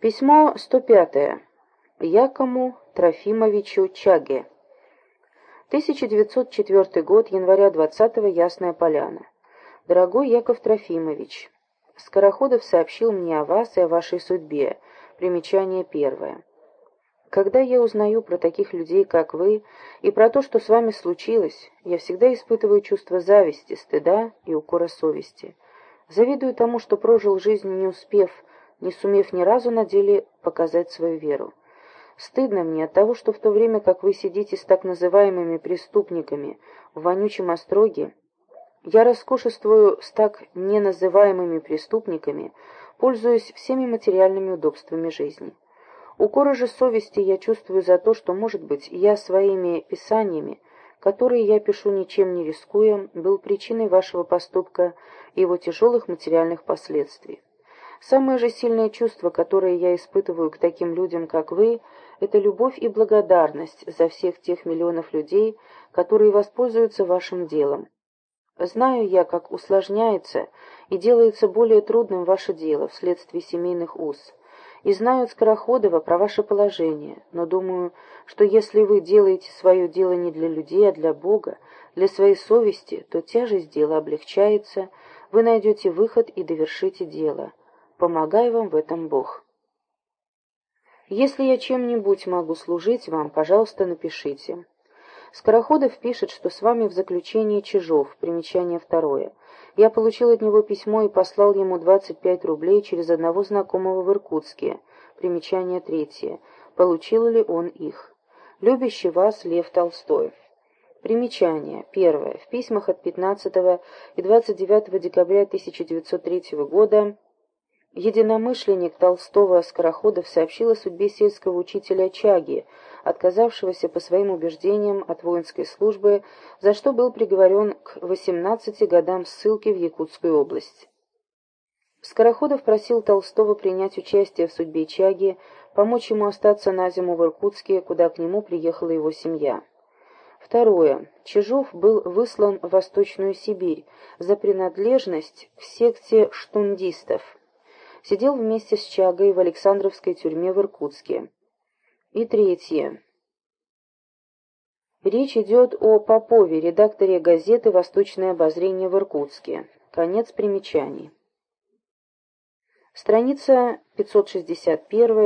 Письмо 105. Якому Трофимовичу Чаге. 1904 год, января 20 -го, Ясная Поляна. Дорогой Яков Трофимович, Скороходов сообщил мне о вас и о вашей судьбе. Примечание первое. Когда я узнаю про таких людей, как вы, и про то, что с вами случилось, я всегда испытываю чувство зависти, стыда и укора совести. Завидую тому, что прожил жизнь, не успев не сумев ни разу на деле показать свою веру. Стыдно мне от того, что в то время, как вы сидите с так называемыми преступниками в вонючем остроге, я роскошествую с так неназываемыми преступниками, пользуясь всеми материальными удобствами жизни. Укоры же совести я чувствую за то, что, может быть, я своими писаниями, которые я пишу ничем не рискуя, был причиной вашего поступка и его тяжелых материальных последствий. Самое же сильное чувство, которое я испытываю к таким людям, как вы, это любовь и благодарность за всех тех миллионов людей, которые воспользуются вашим делом. Знаю я, как усложняется и делается более трудным ваше дело вследствие семейных уз. И знаю Скороходова про ваше положение, но думаю, что если вы делаете свое дело не для людей, а для Бога, для своей совести, то тяжесть дела облегчается, вы найдете выход и довершите дело. Помогай вам в этом Бог. Если я чем-нибудь могу служить вам, пожалуйста, напишите. Скороходов пишет, что с вами в заключении Чижов, примечание второе. Я получил от него письмо и послал ему 25 рублей через одного знакомого в Иркутске, примечание третье. Получил ли он их? Любящий вас Лев Толстой. Примечание. Первое. В письмах от 15 и 29 декабря 1903 года Единомышленник Толстого Скороходов сообщил о судьбе сельского учителя Чаги, отказавшегося по своим убеждениям от воинской службы, за что был приговорен к 18 годам ссылки в Якутскую область. Скороходов просил Толстого принять участие в судьбе Чаги, помочь ему остаться на зиму в Иркутске, куда к нему приехала его семья. Второе. Чижов был выслан в Восточную Сибирь за принадлежность к секте штундистов сидел вместе с Чагой в Александровской тюрьме в Иркутске. И третье. Речь идет о Попове, редакторе газеты «Восточное обозрение» в Иркутске. Конец примечаний. Страница 561